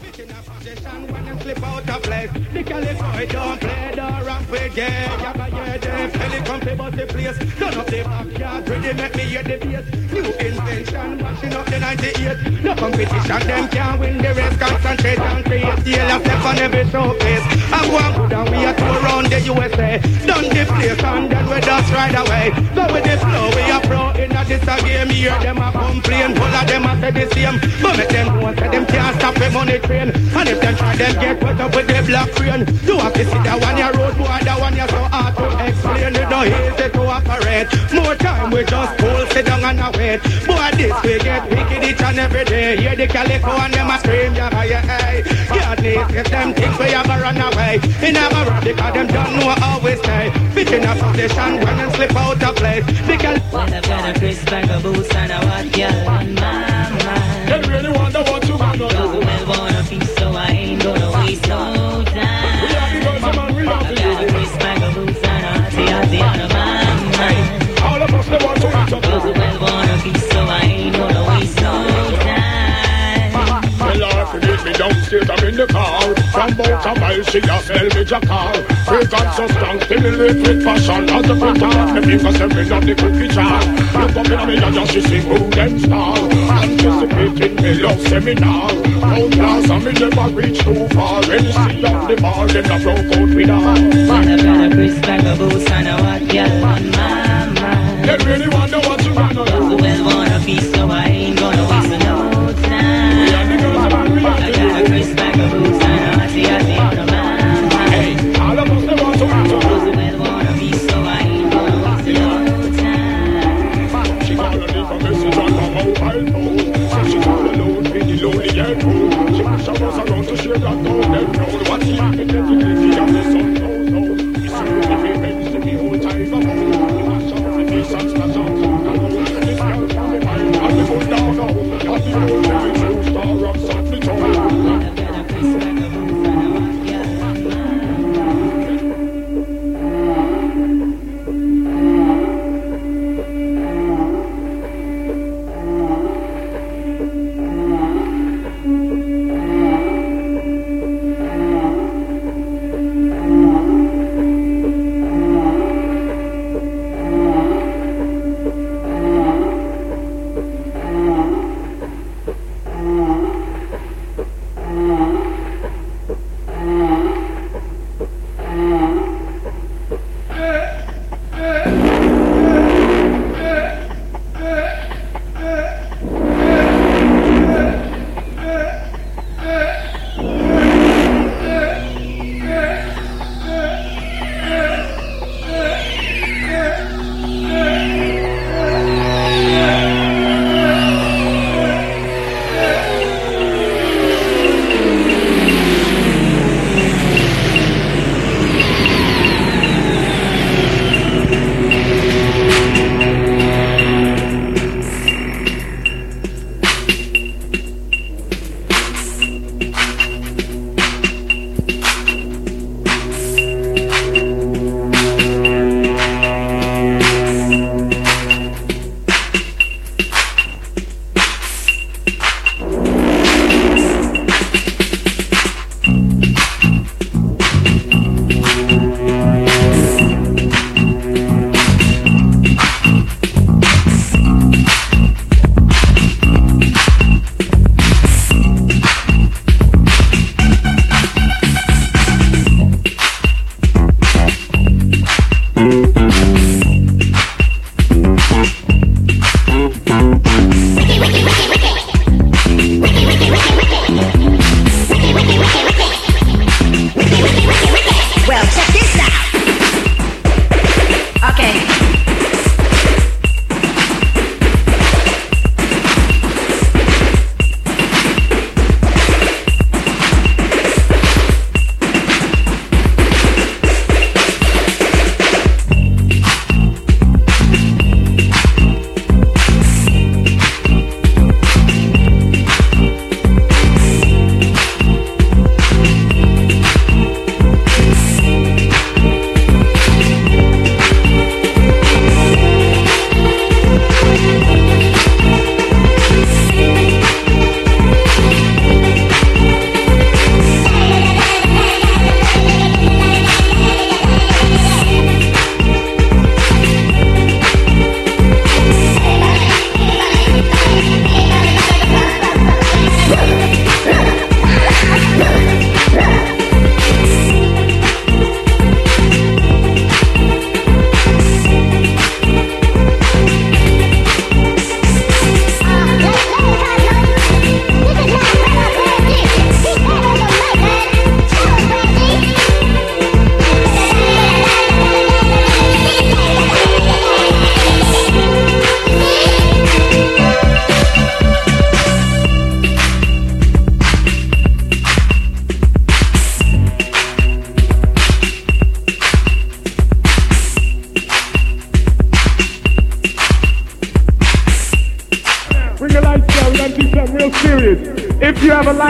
be bass. New invention, mashing up the 98. No competition, them can't win the race. Concentrate and create. I'm one good and we the USA. Done the place and then we just ride away. Go with the flow, we are pro a game. Them a complain, all of them a say the same. But them say them can't stop the money train. And if them try, them get put up with the black rain. You have to see that one your road boy, that one you so hard to explain. It don't easy to operate. More time we just pull, sit down and wait. Boy, this we get wicked each and every day. Hear the calico and them a scream, yeah, yeah, hey. God needs if them things we have a run away. In a run because them don't know how we stay. Fit in a position when them slip out of place. The cal- When I've got a crisp bag of boots and a what girl on my mind. They really wonder All of us, they want to eat Those Tell her if you need me downstairs, I'm in the car. From about a mile, she just smell me car. Fragrance so strong, stimulate with passion. As the front of me fingers stepping on the cookie jar. Look up in me and just she sing who them star. Anticipating me love seminar. Round glass and me never reach too far. Any see on the bar, then I broke out with her. When I've got a crisp bag of boots and a what girl on my mind. They really wonder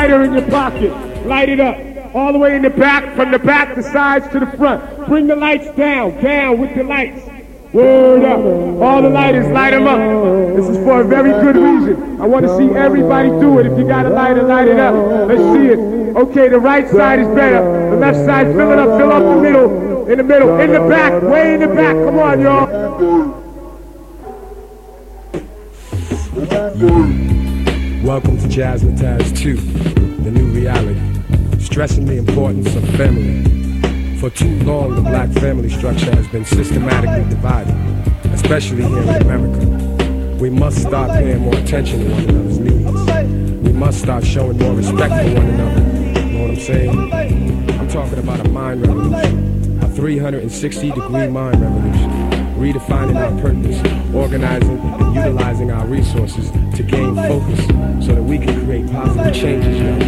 lighter in your pocket, light it up. All the way in the back, from the back, the sides to the front. Bring the lights down, down with the lights. Word up. All the lighters, light them up. This is for a very good reason. I want to see everybody do it. If you got a lighter, light it up. Let's see it. Okay, the right side is better. The left side, fill it up, fill up the middle. In the middle, in the back, way in the back. Come on, y'all. Welcome to Jazzmatazz 2, the new reality, stressing the importance of family. For too long, the black family structure has been systematically divided, especially here in America. We must start paying more attention to one another's needs. We must start showing more respect for one another. You know what I'm saying? I'm talking about a mind revolution, a 360 degree mind revolution redefining our purpose, organizing and utilizing our resources to gain focus so that we can create positive changes, yo.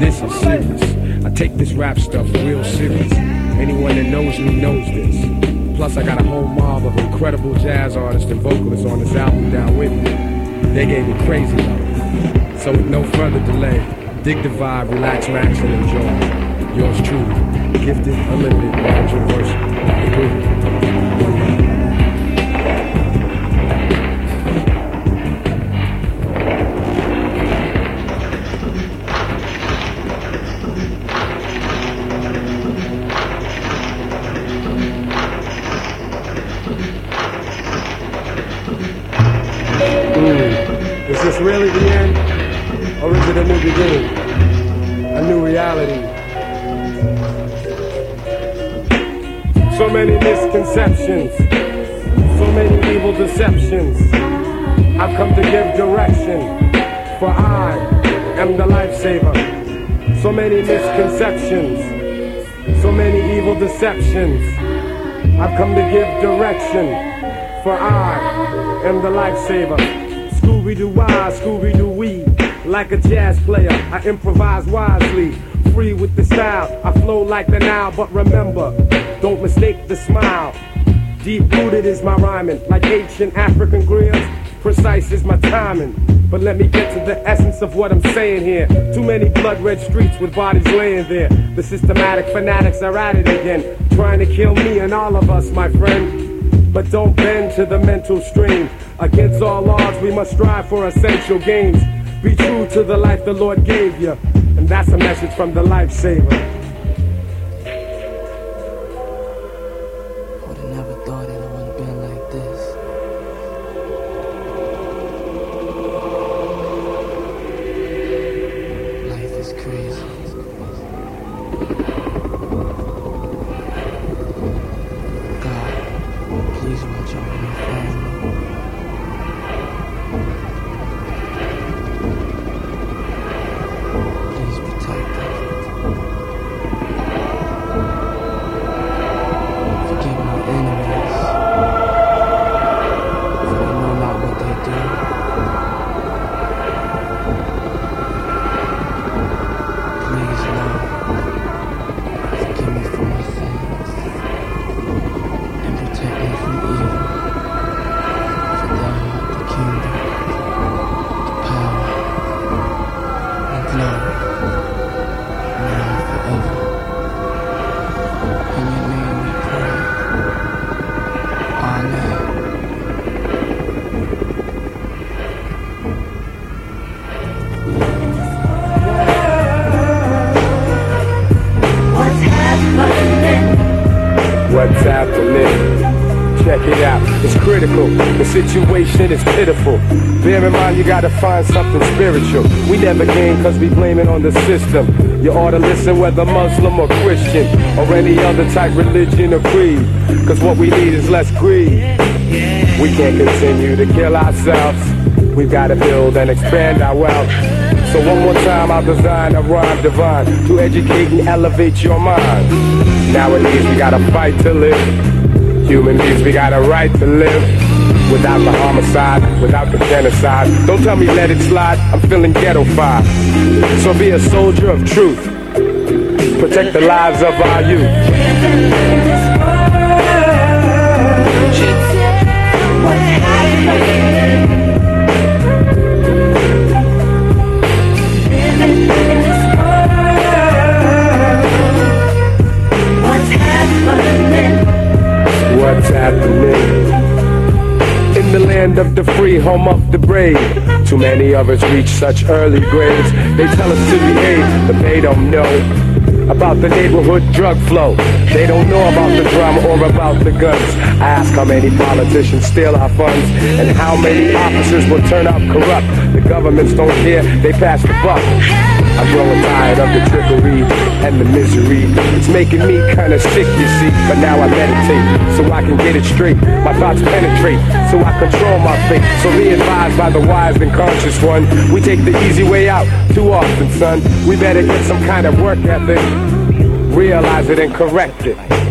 This is serious. I take this rap stuff real serious. Anyone that knows me knows this. Plus, I got a whole mob of incredible jazz artists and vocalists on this album down with me. They gave me crazy love. So with no further delay, dig the vibe, relax, max, and enjoy. Yours truly, gifted, unlimited, controversial. Agree. Misconceptions, so many evil deceptions. I've come to give direction, for I am the lifesaver. So many misconceptions, so many evil deceptions. I've come to give direction, for I am the lifesaver. Scooby-Doo why, Scooby-Doo wee. Like a jazz player, I improvise wisely. Free with the style, I flow like the Nile. But remember, don't mistake the smile. Deep rooted is my rhyming, like ancient African grills. Precise is my timing. But let me get to the essence of what I'm saying here. Too many blood red streets with bodies laying there. The systematic fanatics are at it again, trying to kill me and all of us, my friend. But don't bend to the mental stream. Against all odds, we must strive for essential gains. Be true to the life the Lord gave you. And that's a message from the lifesaver. Situation is pitiful. Bear in mind you gotta find something spiritual. We never gain cause we blame it on the system. You ought to listen whether Muslim or Christian or any other type religion or creed. Cause what we need is less greed. We can't continue to kill ourselves. We've gotta build and expand our wealth. So one more time I'll design a rhyme divine to educate and elevate your mind. Nowadays we gotta fight to live. Human beings, we got a right to live Without the homicide, without the genocide. Don't tell me let it slide, I'm feeling ghetto five. So be a soldier of truth. Protect the lives of our youth. happening free, home of the brave. Too many of us reach such early graves. They tell us to behave, but they don't know about the neighborhood drug flow. They don't know about the drama or about the guns. I ask how many politicians steal our funds and how many officers will turn out corrupt. The governments don't care, they pass the buck. I'm growing tired of the trickery and the misery. It's making me kinda sick, you see. But now I meditate so I can get it straight. My thoughts penetrate so I control my fate. So be advised by the wise and conscious one. We take the easy way out too often, son. We better get some kind of work ethic. Realize it and correct it.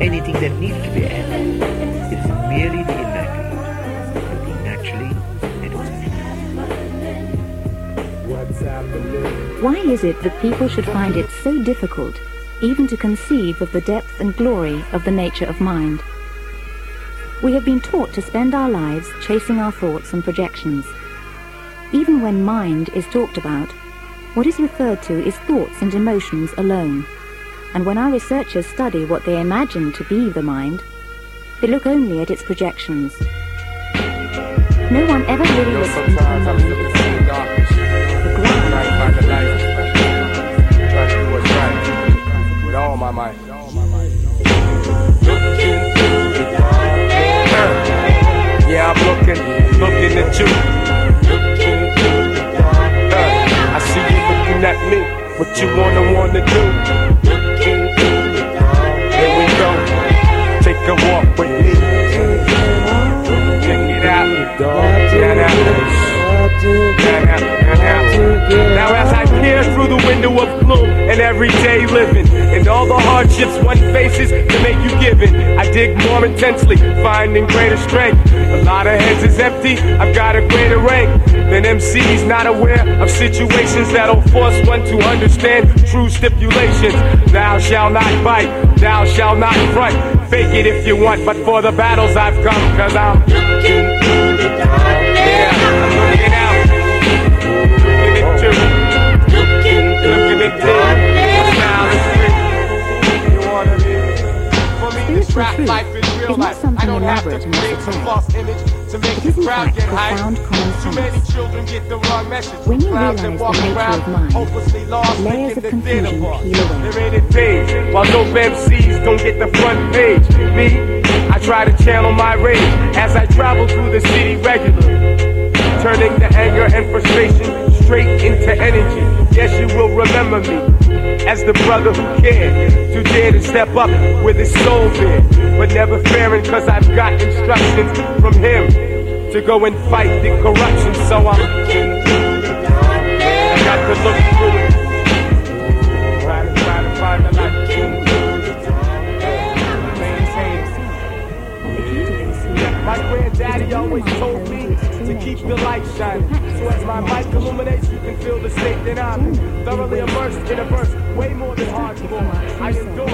Anything that needs to be added. Is merely the inaccurate, looking naturally and Why is it that people should find it so difficult even to conceive of the depth and glory of the nature of mind? We have been taught to spend our lives chasing our thoughts and projections. Even when mind is talked about, what is referred to is thoughts and emotions alone and when our researchers study what they imagine to be the mind, they look only at its projections. No one ever really looks into the mind itself. The ground. Trying to find the light. Trying to do what's right. With all my might. Yeah, I'm looking, looking at you. I see you looking at me. What you wanna, wanna do? A walk with me. Check it out. Now as I peer through the window of gloom and everyday living and all the hardships one faces to make you giving, I dig more intensely, finding greater strength. A lot of heads is empty, I've got a greater rank than MCs not aware of situations that'll force one to understand true stipulations. Thou shalt not bite, thou shalt not front. Fake it if you want, but for the battles I've come, cause I'm looking through the darkness. Yeah, I'm looking out. Looking at you. Looking through the darkness. You wanna be? For me, this rap life is real life. I don't have to create some false image to make It the is in crowd fact get profound Too many children get the wrong message. When you realize the walk nature around of mind, hopelessly lost, layers of the confusion peel away. They're page, while dope MCs don't get the front page. Me, I try to channel my rage as I travel through the city regularly, turning the anger and frustration straight into energy. Yes, you will remember me as the brother who cared to dare to step up with his soul there, but never fearing cause I've got instructions from him to go and fight the corruption. So I'm I got to look through it. Try to, always told me keep the light shining. So as my mic illuminates, you can feel the state that I'm in. Thoroughly immersed in a verse, way more than hardcore. I endure.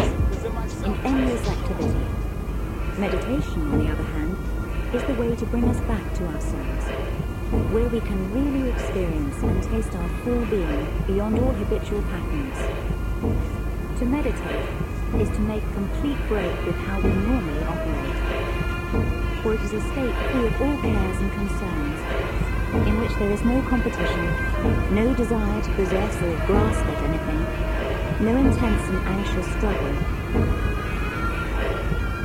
In endless activity. Meditation, on the other hand, is the way to bring us back to ourselves, where we can really experience and taste our full being beyond all habitual patterns. To meditate is to make complete break with how we normally operate, for it is a state free of all cares and concerns, in which there is no competition, no desire to possess or grasp at anything, no intense and anxious struggle,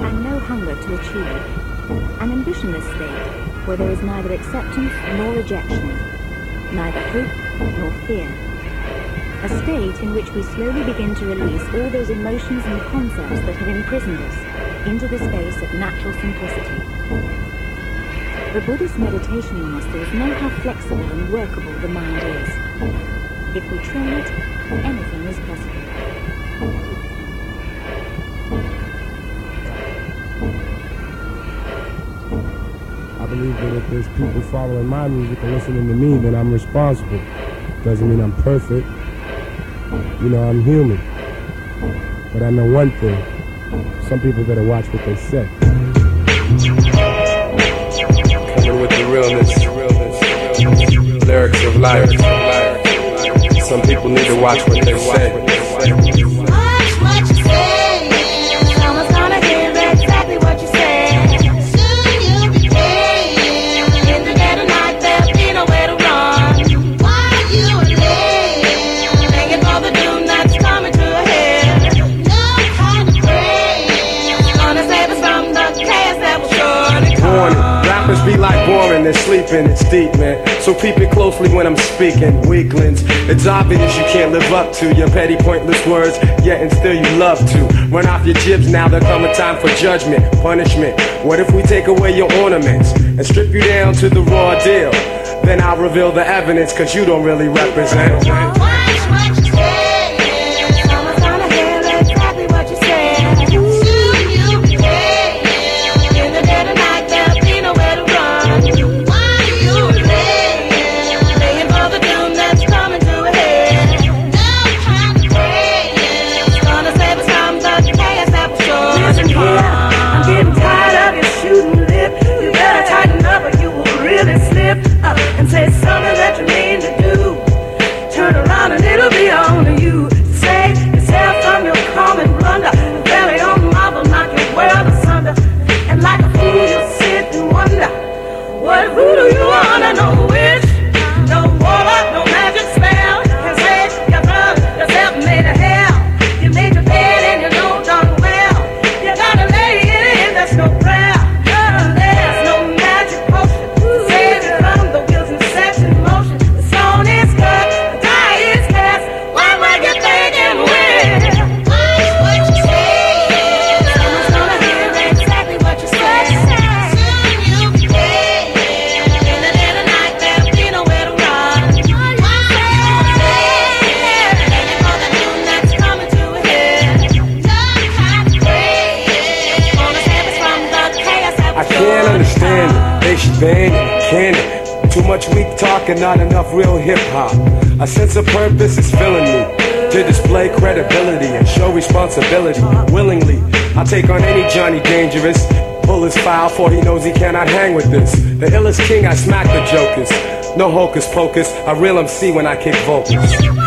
and no hunger to achieve. An ambitionless state where there is neither acceptance nor rejection, neither hope nor fear. A state in which we slowly begin to release all those emotions and concepts that have imprisoned us into the space of natural simplicity. The Buddhist meditation masters know how flexible and workable the mind is. If we train it, anything is possible. I believe that if there's people following my music and listening to me, then I'm responsible. Doesn't mean I'm perfect. You know, I'm human. But I know one thing. Some people better watch what they say. realness. Lyrics of liars. Some people need to watch what they say. They're sleeping, it's deep, man. So peep it closely when I'm speaking. Weaklings, it's obvious you can't live up to your petty, pointless words, yet and still you love to. Run off your jibs now, there come a time for judgment, punishment. What if we take away your ornaments and strip you down to the raw deal? Then I'll reveal the evidence, cause you don't really represent. sense of purpose is filling me to display credibility and show responsibility willingly. I take on any Johnny Dangerous, pull his file for he knows he cannot hang with this. The illest king, I smack the jokers. No hocus pocus, I reel MC when I kick vocals.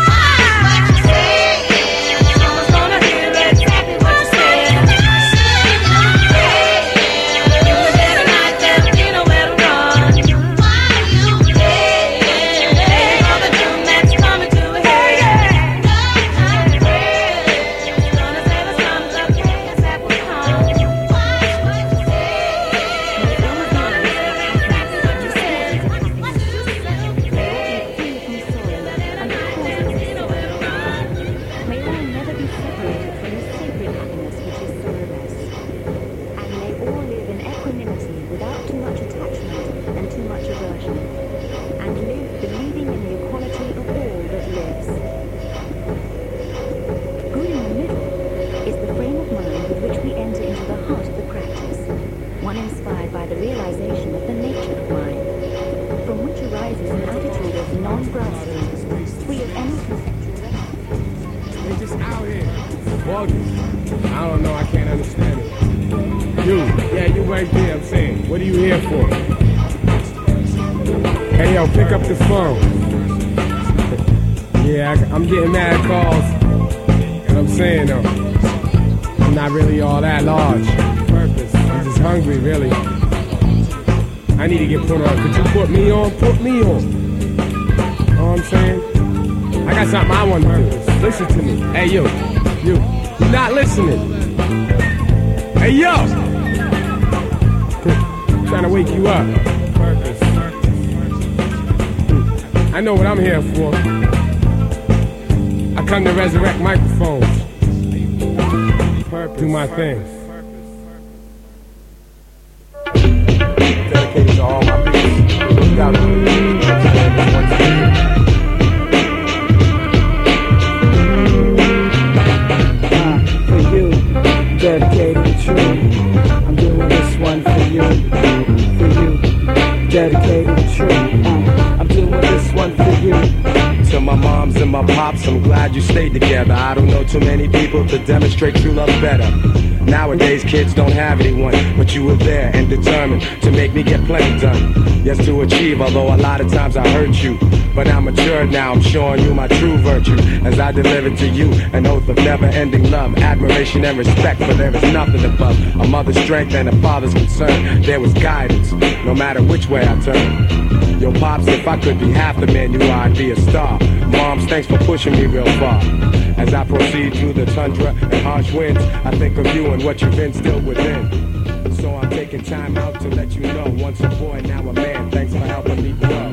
advises an attitude of non-grasping, free of any conceptual. It's just out here, bugging. I don't know, I can't understand it. You, yeah, you right there, I'm saying. What are you here for? Hey, yo, pick up the phone. yeah, I, I'm getting mad calls. And I'm saying, though, I'm not really all that large. Purpose. I'm just hungry, really. I need to get put on. Could you put me on? Put me on. You know what I'm saying? I got something I want to do. Listen to me. Hey, yo. You. You not listening. Hey, yo. I'm trying to wake you up. I know what I'm here for. I come to resurrect microphones. Do my thing. you stayed together. I don't know too many people to demonstrate true love better. Nowadays, kids don't have anyone, but you were there and determined to make me get plenty done. Yes, to achieve, although a lot of times I hurt you. But I'm matured now, I'm showing you my true virtue as I deliver to you an oath of never ending love, admiration, and respect. For there is nothing above a mother's strength and a father's concern. There was guidance, no matter which way I turn. Yo, Pops, if I could be half the man you are, I'd be a star. Moms, thanks for pushing me real far. As I proceed through the tundra and harsh winds, I think of you and what you've instilled within. So I'm taking time out to let you know. Once a boy, now a man. Thanks for helping me grow.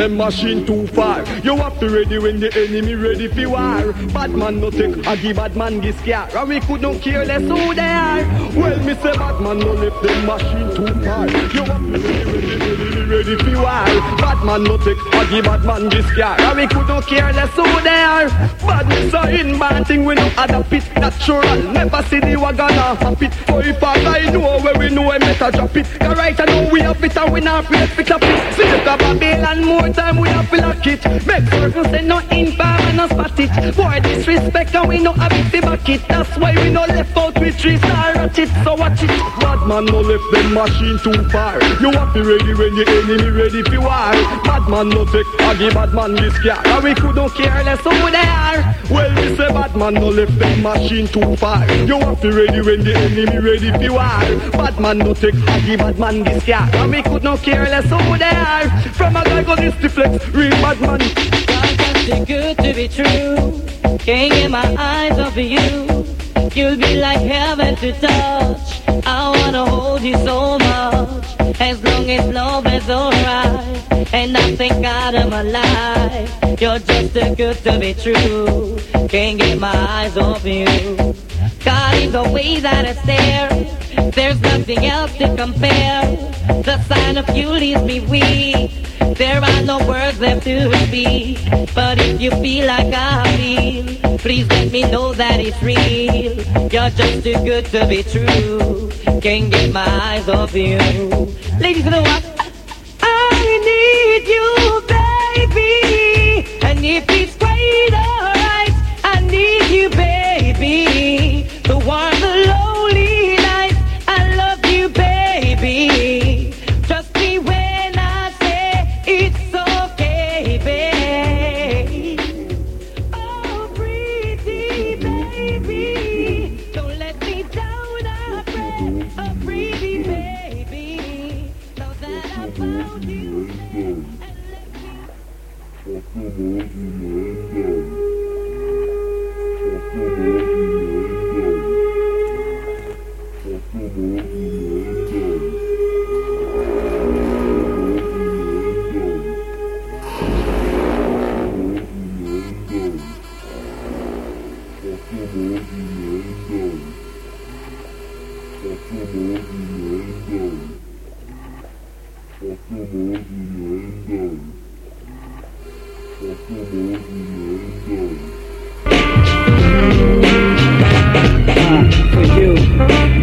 Them machine too far. You have to ready when the enemy ready for war. Bad man no take a give bad man this car. And we could not care less who they are. Well, me say bad man no left them machine too far. You have to ready when the enemy ready for war. Bad man no take a give bad man this car. And we could not care less who they are. Bad so in bad thing we no adapt it natural. Never see the wagon a hop it. So if I know where we know we better drop it. Cause right now we have it and we not afraid to chop it. See the Babylon more time we have to lock it. Make certain say no infam and no spot it. Boy disrespect and we no have it to back it. That's why we no left out with three star at it. So watch it. Bad man no left them machine too far. You have to ready when the enemy ready for war. Bad man no take a give bad man this car. And we could not care less who they are. Well we say bad man no left them machine too far. You have to ready when the enemy ready for war. Bad man no take a give bad man this car. And we could not care less who they are. From a guy go this flex, real bad man. Too good to be true. Can't get my eyes off of you. You'll be like heaven to touch. I wanna hold you so much. As long as love is alright. And I thank God I'm alive. You're just too good to be true. Can't get my eyes off you. God is the way that I stare. There's nothing else to compare. The sign of you leaves me weak. There are no words left to speak. But if you feel like I feel, please let me know that it's real. You're just too good to be true. Can't get my eyes off you. Ladies, know what? I need you, baby. And if it's quite alright, I need you, baby.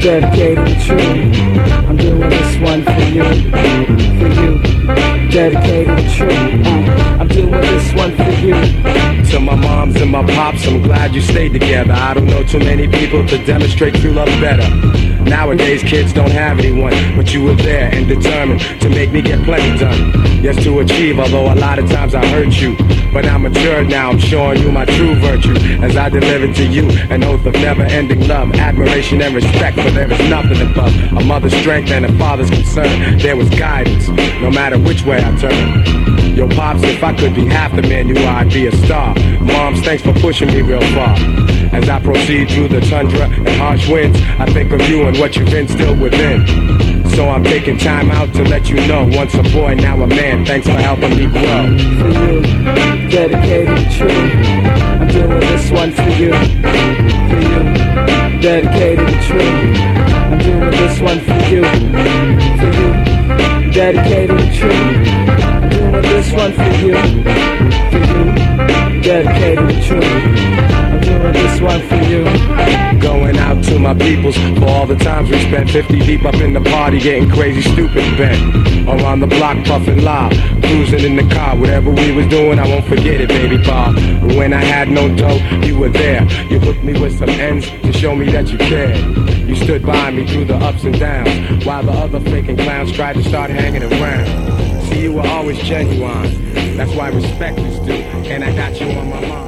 Dedicated to true. I'm doing this one for you, for you, dedicated to true. Uh, I'm doing this one for you. To my moms and my pops, I'm glad you stayed together. I don't know too many people to demonstrate true love better. Nowadays, kids don't have anyone, but you were there and determined to make me get plenty done. Yes, to achieve, although a lot of times I hurt you. But I'm matured now, I'm showing you my true virtue as I deliver to you an oath of never ending love, admiration, and respect. For there is nothing above a mother's strength and a father's concern. There was guidance, no matter which way I turn. Yo, pops, if I could be half the man you are, I'd be a star. Moms, thanks for pushing me real far. As I proceed through the tundra and harsh winds, I think of you and what you've instilled within. So I'm taking time out to let you know. Once a boy, now a man. Thanks for helping me grow. for you, dedicated true. I'm doing this one for you, for you, dedicated true. I'm doing this one for you, for you, dedicated true. I'm doing this one for you, for you, dedicated true. This one for you. Going out to my peoples for all the times we spent 50 deep up in the party getting crazy stupid bent. Around the block puffing loud, cruising in the car. Whatever we was doing, I won't forget it, baby Bob. When I had no dough, you were there. You hooked me with some ends to show me that you cared. You stood by me through the ups and downs, while the other faking clowns tried to start hanging around. See, you were always genuine. That's why respect is due, and I got you on my mind.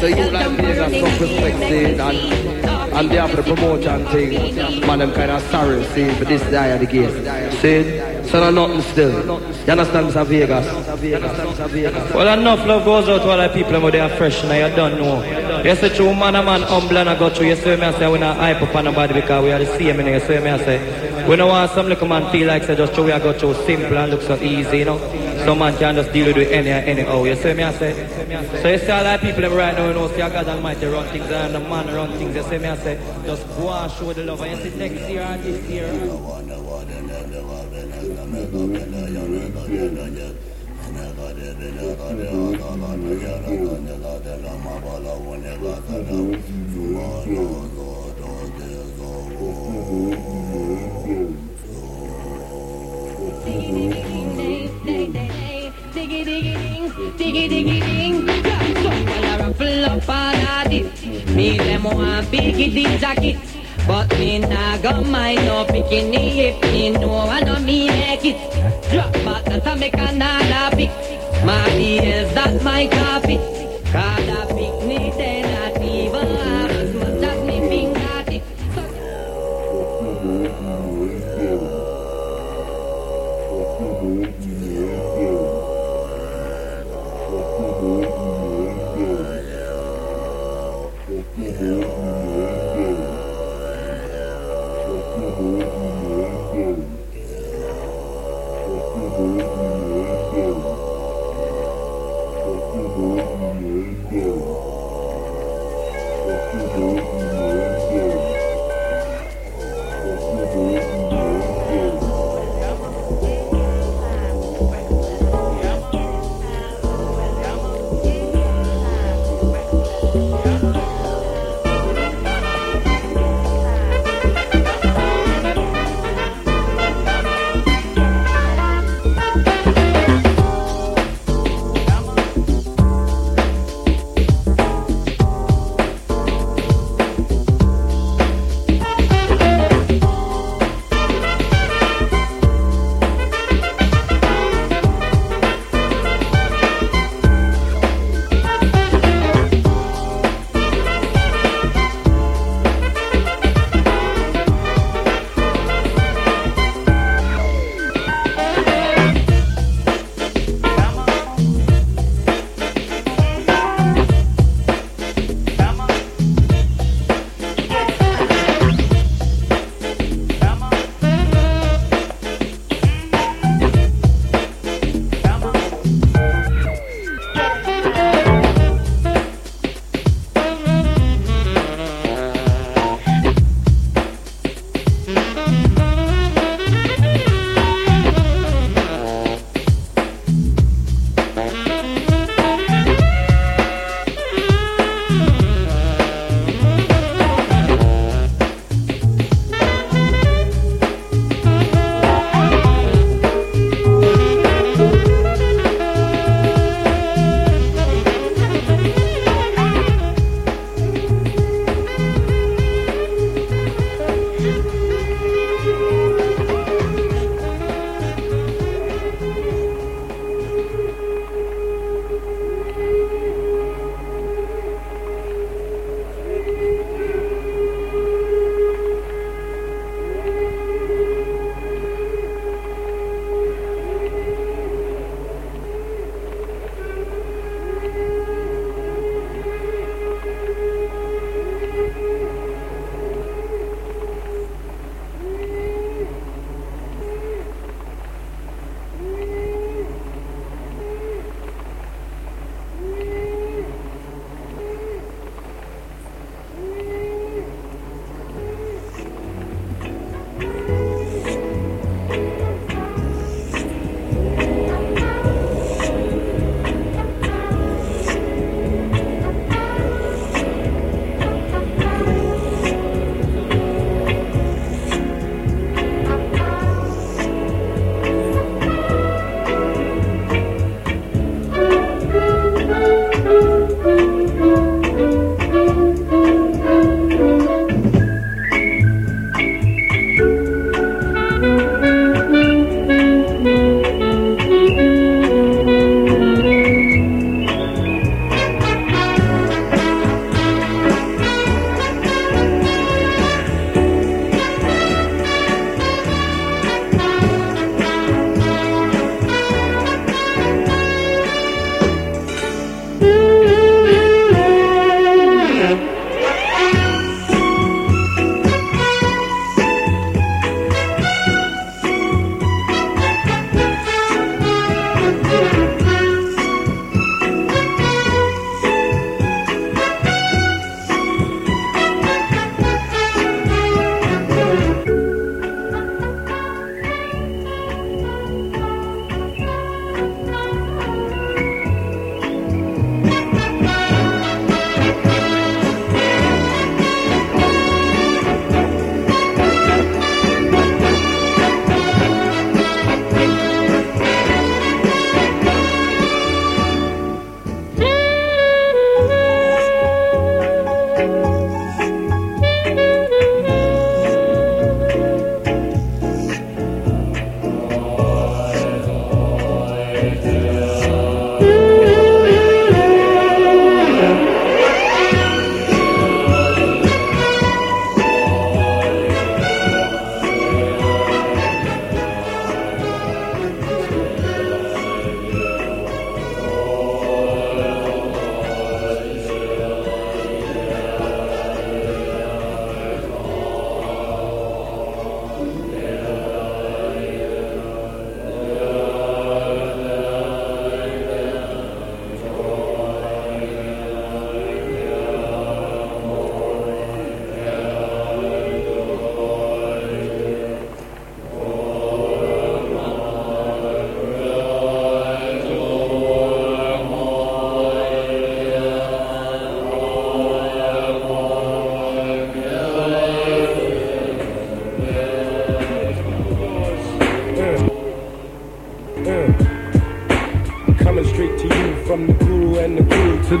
So you like Vegas come perspective and and they have the promotion thing. Man, them kind of sorry, see, for this day of the game. See, so no nothing still. You understand, Mr. Vegas? Well, enough love goes out to all the people they are fresh and you don't know. You say true man and man humble and I go through. You see me I say we're not hype up on nobody because we are the same. You see me I say we don't want some little man feel like say just through we are go through simple and look so easy, you know. Some man can just deal with it any anyhow. You see me I say. So you see all the people right now, you know, see God Almighty run things and the man run things. You see me I say just go and show the love. You see next year and this year. Mm-hmm. Diggy diggy ding, diggy diggy ding. Yeah, so when I ruffle up all of this, me them want biggie the jacket. But me nah go mind no bikini if me know I know me make it. Drop back that I make another pick. My ears that my copy. Cause Mm-hmm.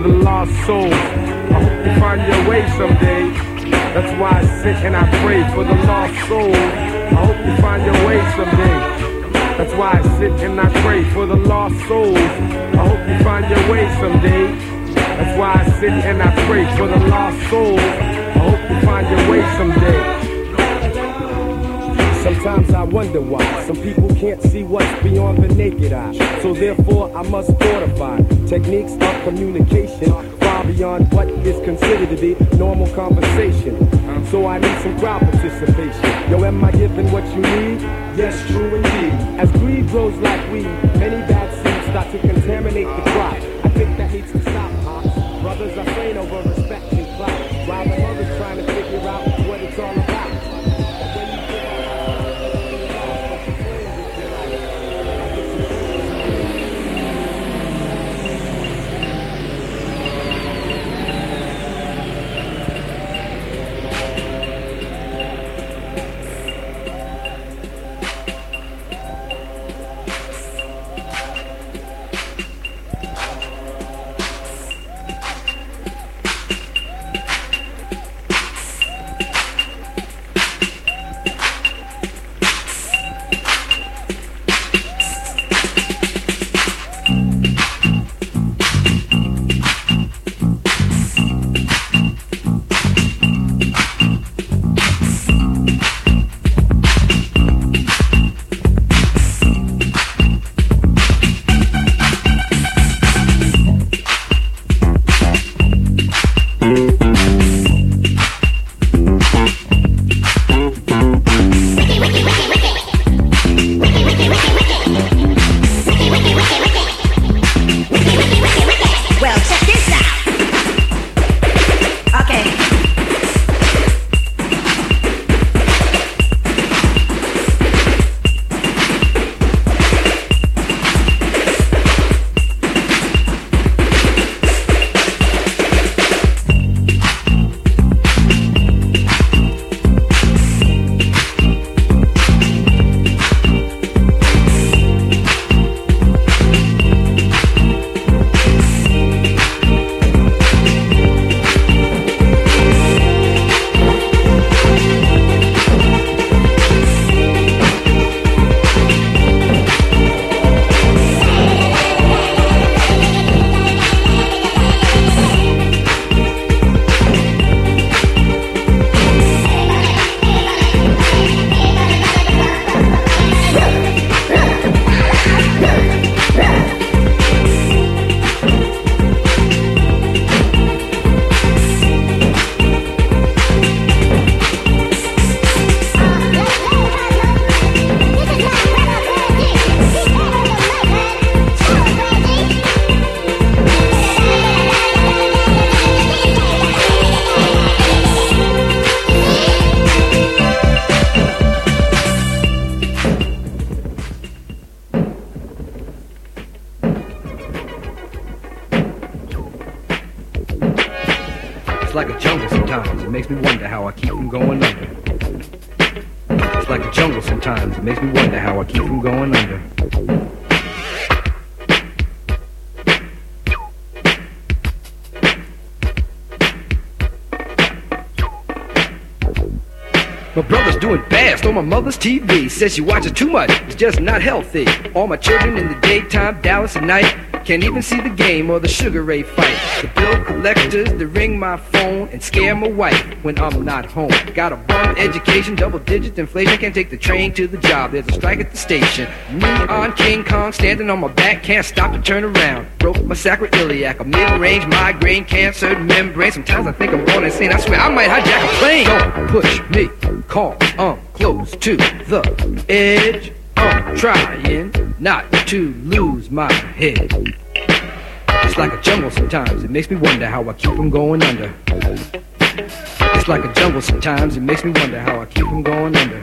The lost soul. I hope you find your way someday. That's why I sit and I pray for the lost soul. I hope you find your way someday. That's why I sit and I pray for the lost souls. I hope you find your way someday. That's why I sit and I pray for the lost souls. I hope you find your way someday. Sometimes I wonder why some people can't see what's beyond the naked eye. So therefore, I must fortify techniques of communication far beyond what is considered to be normal conversation. So I need some crowd participation. Yo, am I giving what you need? Yes, true indeed. As greed grows like weed, many bad seeds start to contaminate the crop. Mother's TV. Says she watches too much, it's just not healthy. All my children in the daytime, Dallas at night. Can't even see the game or the Sugar Ray fight. The bill collectors, they ring my phone and scare my wife when I'm not home. Got a bum education, double digit inflation. Can't take the train to the job, there's a strike at the station. Me on King Kong, standing on my back, can't stop to turn around. Broke my sacroiliac, a mid-range migraine, cancer, membrane. Sometimes I think I'm going insane. I swear I might hijack a plane. Don't push me, cause I'm close to the edge. I'm trying not to lose my head. It's like a jungle sometimes. It makes me wonder how I keep from going under. It's like a jungle sometimes. It makes me wonder how I keep from going under.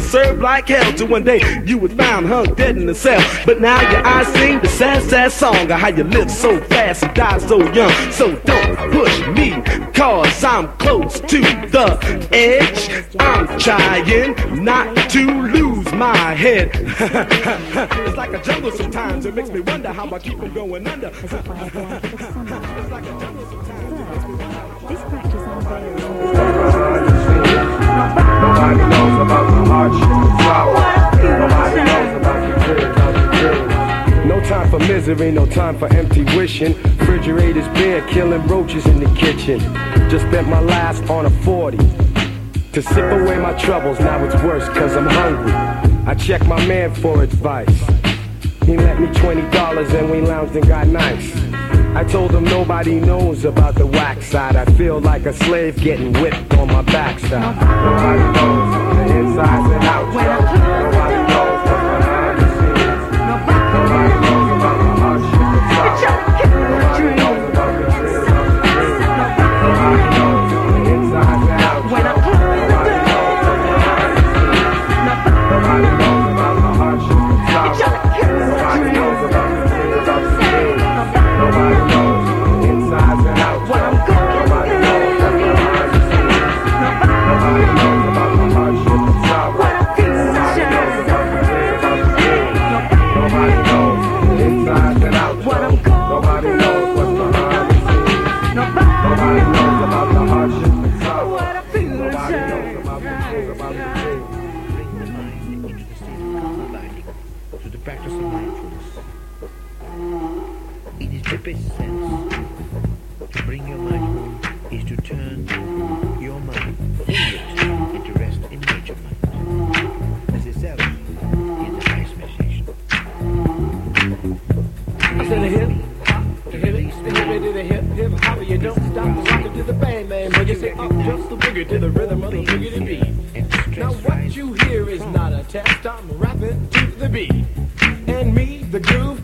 to serve like hell. Till one day you was found hung dead in the cell. But now your eyes sing the sad, sad song of how you live so fast and die so young. So don't push me, cause I'm close to the edge. I'm trying not to lose my head. it's like a jungle sometimes. It makes me wonder how I keep from going under. it's like a jungle This practice unveils Nobody knows about the hardship and sorrow. Nobody knows about the tears of the tears. No time for misery, no time for empty wishing. Refrigerators bare, killing roaches in the kitchen. Just spent my last on a 40 to sip away my troubles. Now it's worse cause I'm hungry. I check my man for advice. He lent me $20 and we lounged and got nice. I told him nobody knows about the whack side. I feel like a slave getting whipped on my backside. Nobody knows the insides and outs. Deepest sense, to bring your home is to turn your mind into rest in nature mind. As itself is the highest meditation. I said a hip, a hip, a hip, hop, you don't stop rocket to the bang, bang, but you say up just the boogie to the rhythm of the boogie beat. Now what you hear is not a test, I'm rapping to the beat. And me, the groove,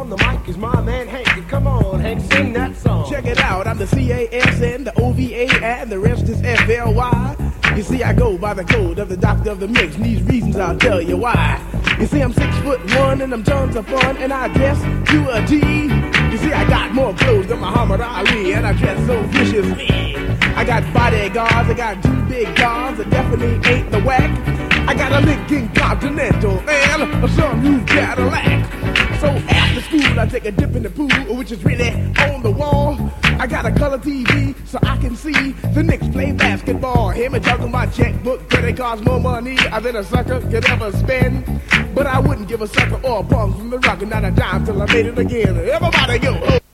on the mic is my man Hank. Come on, Hank, sing that song. Check it out, I'm the C-A-S-N, the O-V-A, and the rest is F-L-Y. You see, I go by the code of the doctor of the mix, and these reasons I'll tell you why. You see, I'm six foot one, and I'm tons of fun, and I guess you a T. You see, I got more clothes than Muhammad Ali, and I dress so viciously. I got bodyguards, I got two big guns, that definitely ain't the whack. I got a Lincoln Continental and a sunroof Cadillac. So after school, I take a dip in the pool, which is really on the wall. I got a color TV so I can see the Knicks play basketball. Him and juggle my checkbook, but it costs more money than a sucker could ever spend. But I wouldn't give a sucker or a punk from the rock, and not a dime till I made it again. Everybody go. Oh.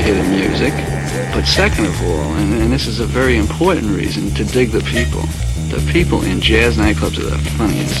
to hear the music, but second of all, and, and this is a very important reason, to dig the people. The people in jazz nightclubs are the funniest.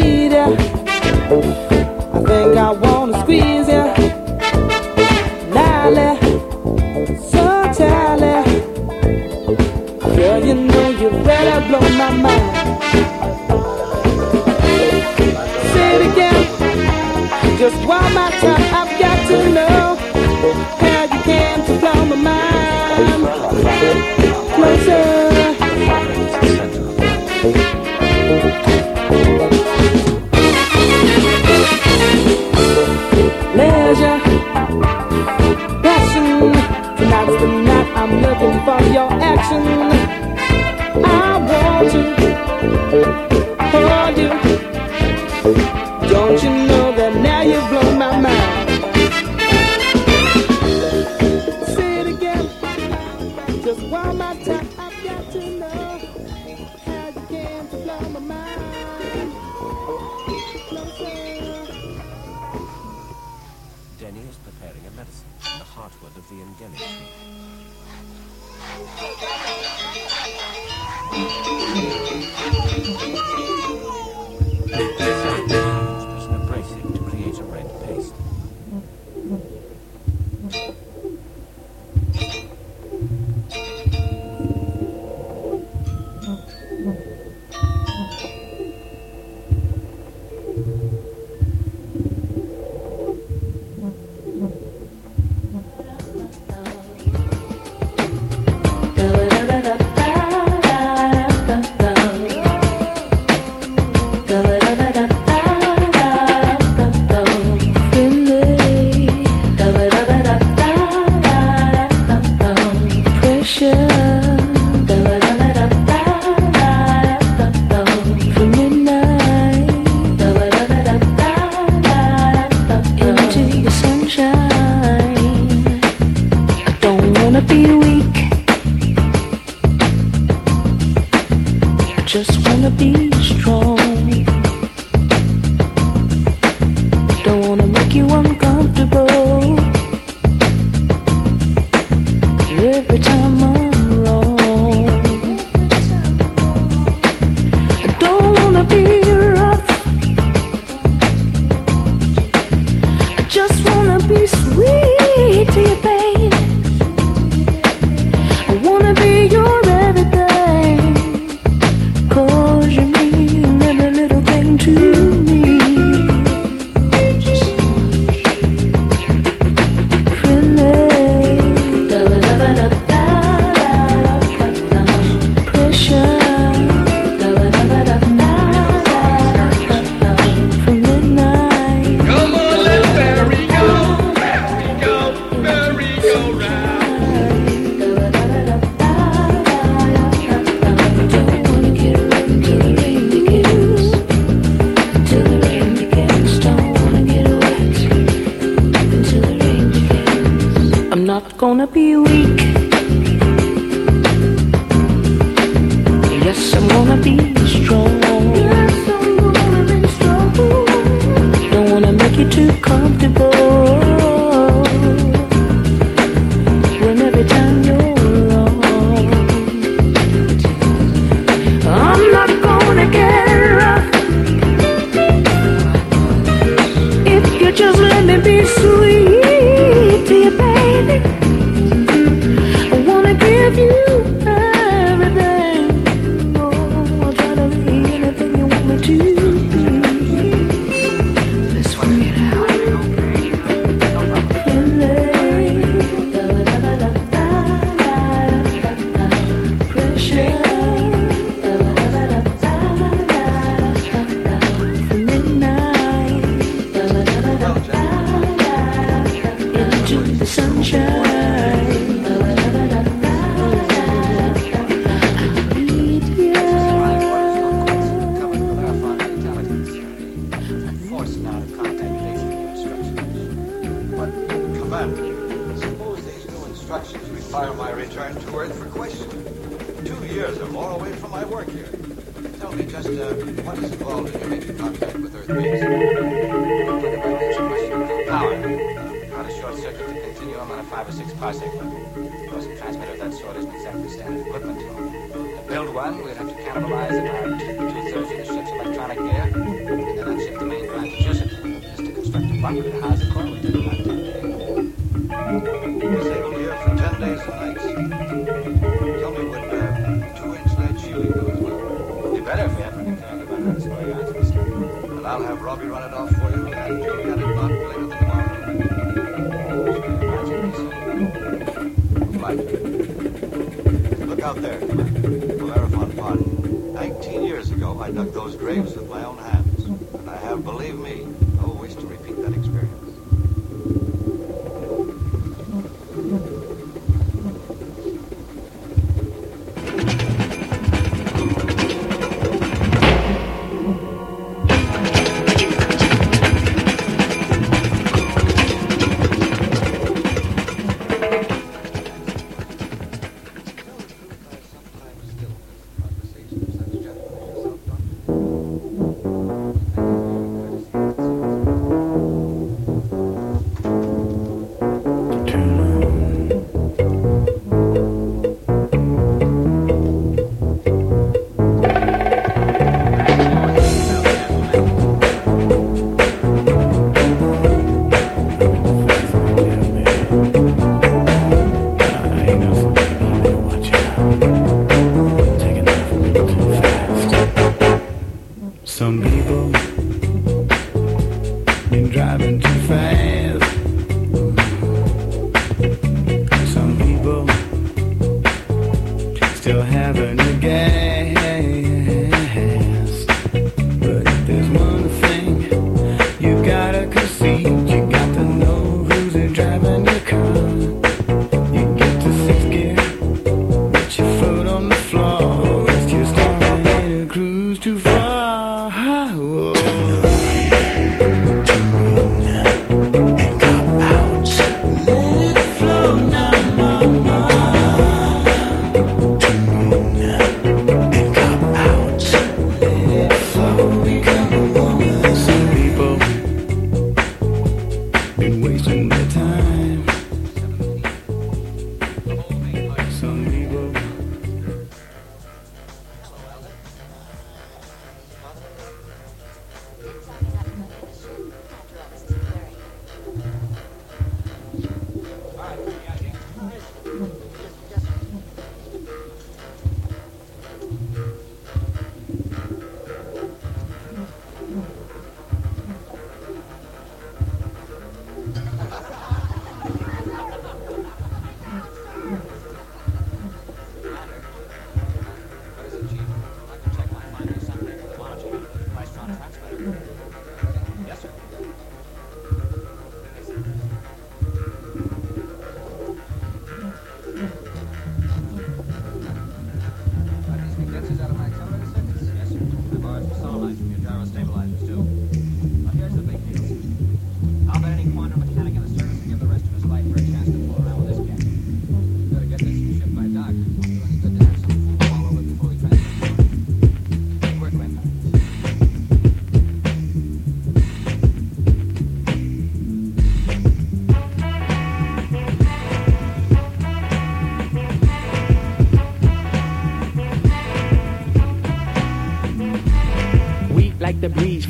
need ya. I think I wanna squeeze ya. Lally, so tally. Girl, you know you better blow my mind. Say it again, just one more time. watching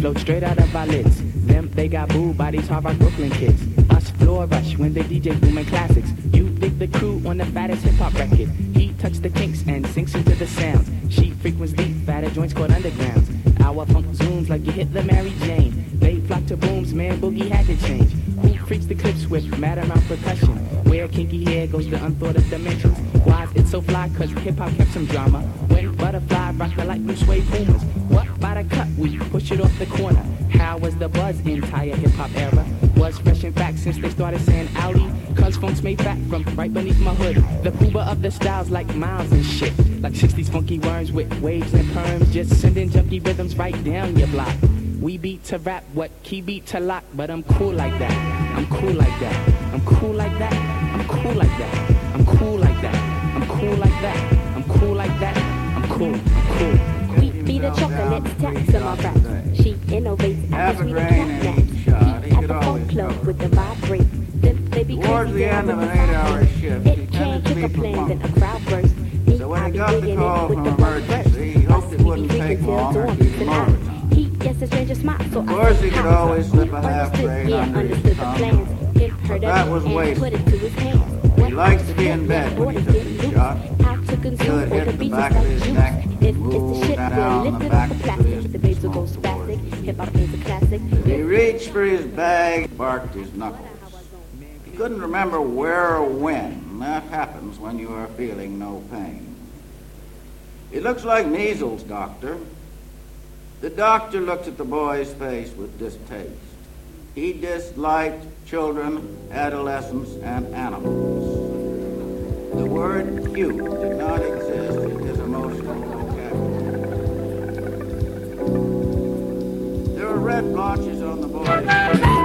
like the float straight out of our lids. Them, they got booed by these rock Brooklyn kids. Us floor rush when they DJ booming classics. You dig the crew on the fattest hip hop record. He touch the kinks and sinks into the sounds. She frequents deep, fatter joints called undergrounds. Our funk zooms like you hit the Mary Jane. They flock to booms, man, boogie had to change. Who freaks the clips with mad amount percussion? Where kinky hair goes to unthought of dimensions. Why is it so fly? Cause hip hop kept some drama. When butterfly rock the light blue suede boomers. What cut? We push it off the corner. How was the buzz entire hip hop era? Was fresh in fact since they started saying Audi. Cause funk's made fat from right beneath my hood. The pooba of the styles like miles and shit. Like 60s funky worms with waves and perms. Just sending junky rhythms right down your block. We beat to rap, what key beat to lock, but I'm cool like that. I'm cool like that. I'm cool like that. I'm cool like that. I'm cool like that. I'm cool like that. I'm cool like that. I'm cool. I'm cool. Be the chocolates, tax on my rap. She innovates, guess we the cat nap. At the funk club with the vibrate. Them they be Towards the end then of an eight-hour shift, It he can't tended kick a be plane, then perfunctory. a crowd burst. Me, So when I he be got the call from emergency, he hoped it wouldn't be take long till or dawn, be peace and more I. He gets a stranger smile, so Of I course, said, he could always slip a half grade yeah, under his tongue. plans. Him heard That was it and put it to his hands. He likes to be in bed when he took his shot. How to consume Good all the the beats back like juice. neck, If it's the shit, down we'll the lift it back up the plastic. The babes will go spastic. Hip hop is a classic. He reached for his bag, barked his knuckles. He couldn't remember where or when. That happens when you are feeling no pain. It looks like measles, doctor. The doctor looked at the boy's face with distaste. He disliked children, adolescents, and animals. The word cute did not exist in his emotional vocabulary. There are red blotches on the boy's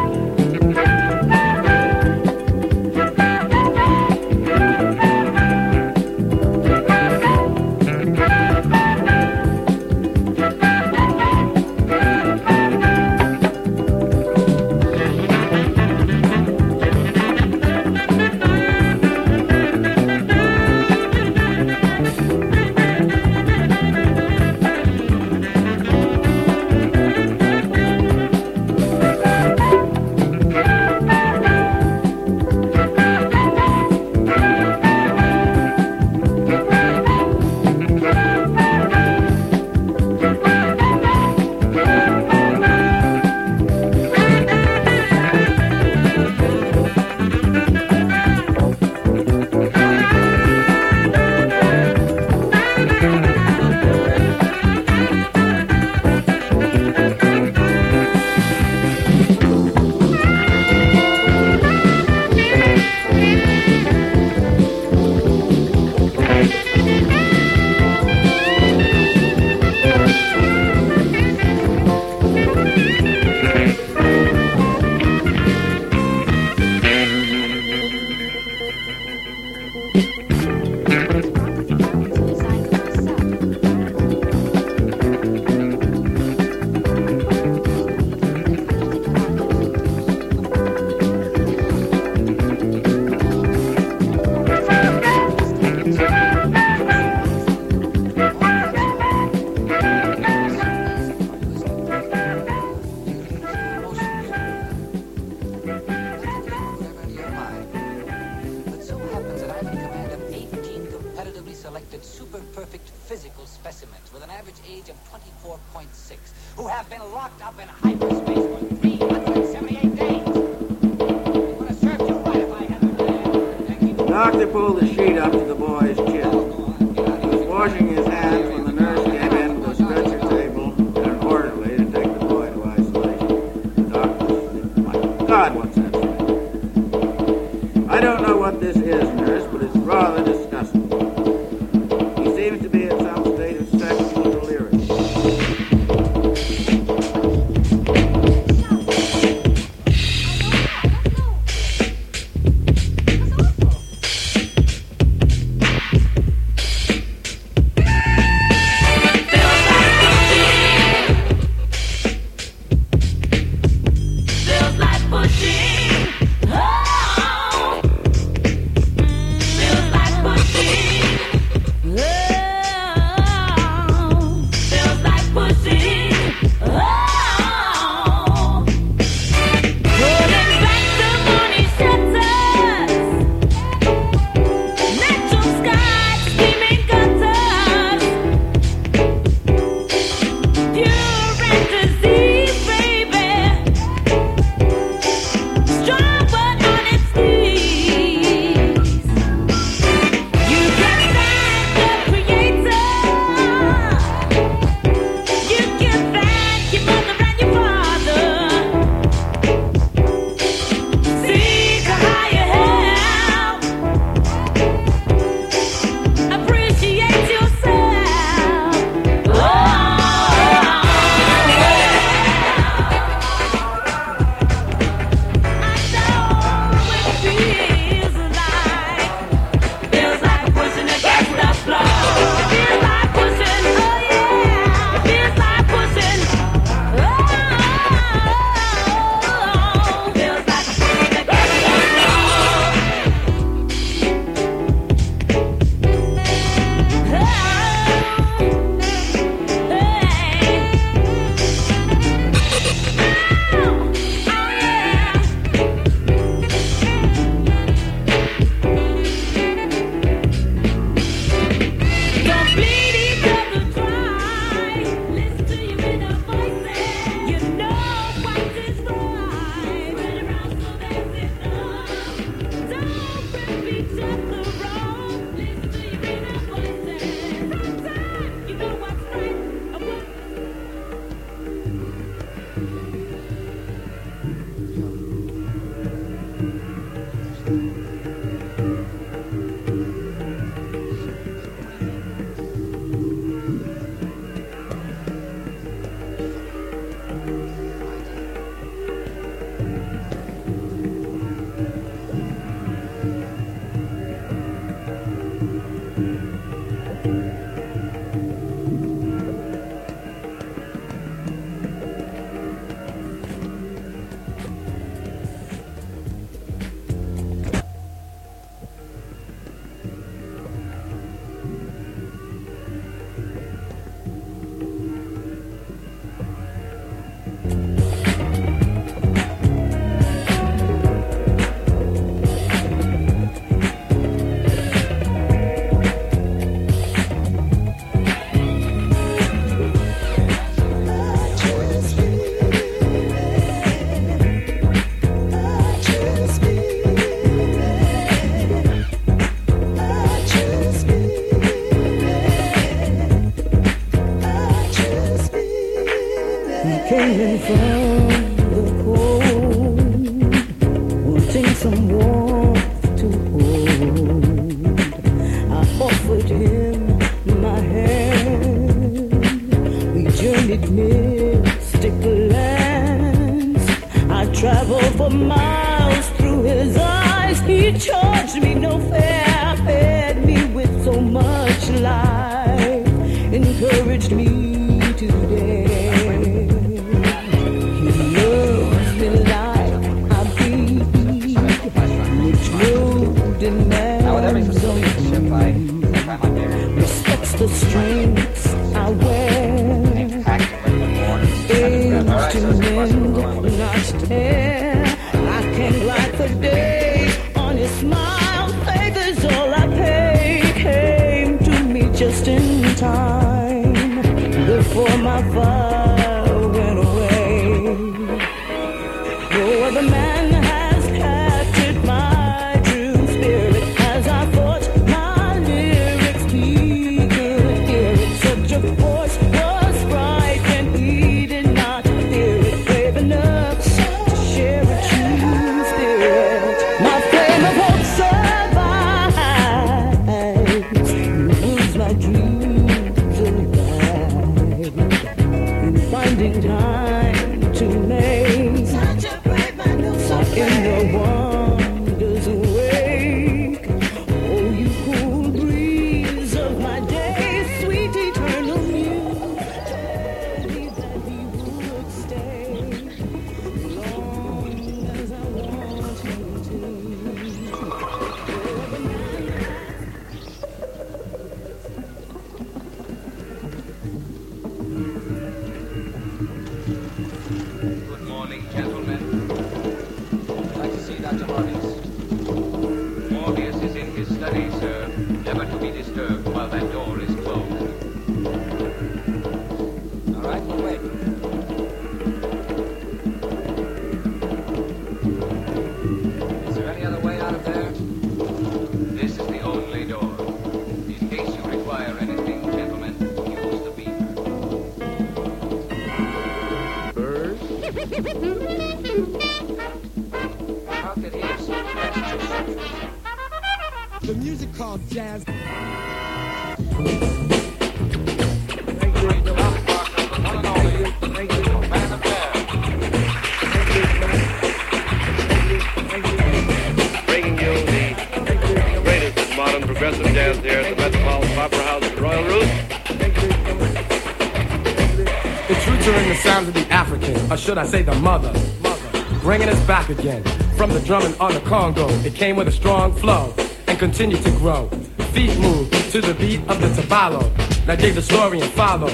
the sounds of the African, or should I say the mother. mother, Bringing us back again from the drumming on the Congo. It came with a strong flow and continued to grow. Feet moved to the beat of the tabalo. Now gave the story and follow,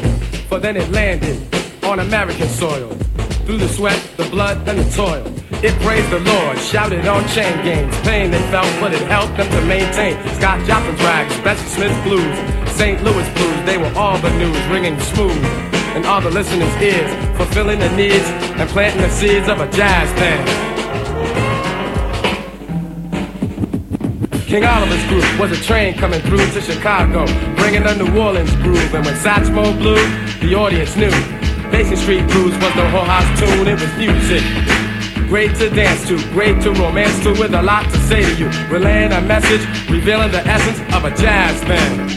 for then it landed on American soil. Through the sweat, the blood, and the toil. It praised the Lord, shouted on chain gangs. Pain they felt, but it helped them to maintain. Scott Joplin's rags, Bessie Smith blues, St. Louis blues, they were all the news, ringing smooth in all the listeners' ears, fulfilling the needs and planting the seeds of a jazz band. King Oliver's group was a train coming through to Chicago, bringing the New Orleans groove. And when Satchmo blew, the audience knew. Basin Street Blues was the whole house tune, it was music. Great to dance to, great to romance to, with a lot to say to you. Relaying a message, revealing the essence of a jazz band.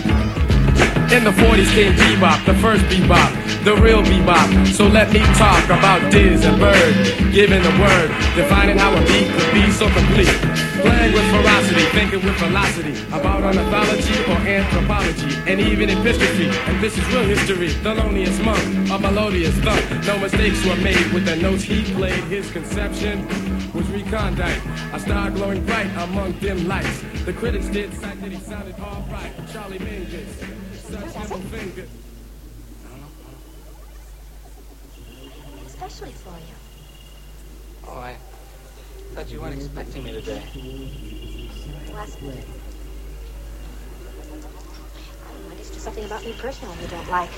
In the 40s came bebop, the first bebop, the real bebop. So let me talk about Diz and Bird, giving the word, defining how a beat could be so complete. Playing with ferocity, thinking with velocity about ornithology or anthropology, and even epistrophy. And this is real history, Thelonious Monk, a melodious thump. No mistakes were made with the notes he played. His conception was recondite, a star glowing bright among dim lights. The critics did cite that he sounded alright. Charlie Mingus, such little fingers. Especially for you. Oh, I thought you weren't expecting me today. Last week. I don't know, it's just something about me personally you don't like.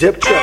dip trap.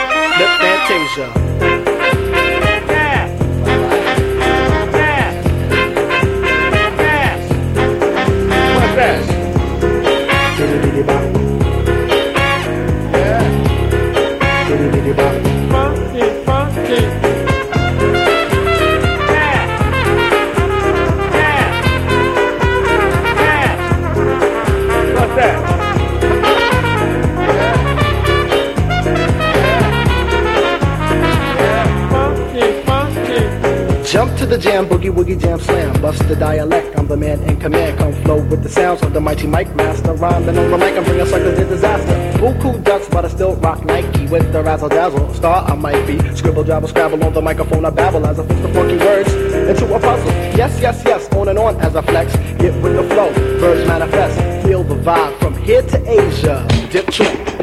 in command. Come flow with the sounds of the mighty Mike Master. Rhyming on the mic, I'm bringing suckers to disaster. Buku cool ducks, but I still rock Nike with the razzle dazzle. Star I might be. Scribble, jabble, scrabble on the microphone. I babble as I fix the funky words into a puzzle. Yes, yes, yes, on and on as I flex. Get with the flow, birds manifest. Feel the vibe from here to Asia. Dip trip.